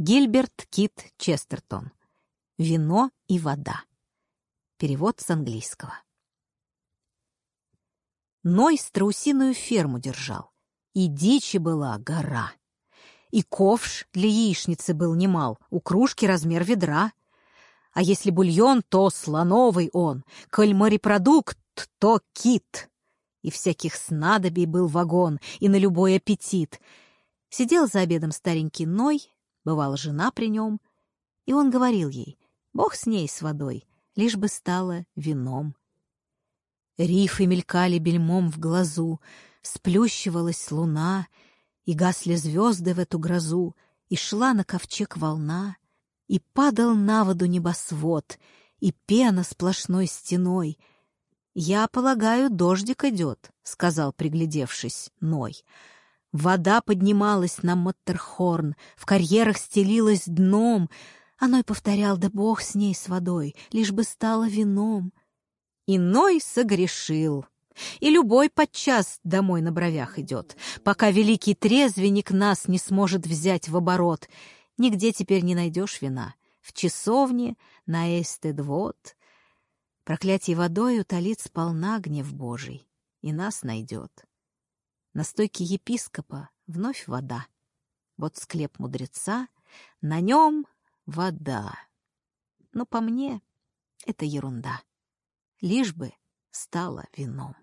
Гильберт Кит Честертон. Вино и вода. Перевод с английского. Ной страусиную ферму держал, и дичи была гора. И ковш для яичницы был немал, у кружки размер ведра. А если бульон, то слоновый он, коль морепродукт, то кит. И всяких снадобий был вагон, и на любой аппетит. Сидел за обедом старенький Ной, бывала жена при нем, и он говорил ей, бог с ней, с водой, лишь бы стало вином. Рифы мелькали бельмом в глазу, сплющивалась луна, и гасли звезды в эту грозу, и шла на ковчег волна, и падал на воду небосвод, и пена сплошной стеной. «Я полагаю, дождик идет», — сказал, приглядевшись, Ной. Вода поднималась на Маттерхорн, в карьерах стелилась дном. Оной повторял, да бог с ней, с водой, лишь бы стало вином. Иной согрешил. И любой подчас домой на бровях идет, пока великий трезвенник нас не сможет взять в оборот. Нигде теперь не найдешь вина. В часовне, на эстедвод. Проклятие водой утолит сполна гнев Божий, и нас найдет. На стойке епископа вновь вода. Вот склеп мудреца, на нем вода. Но по мне это ерунда лишь бы стало вином.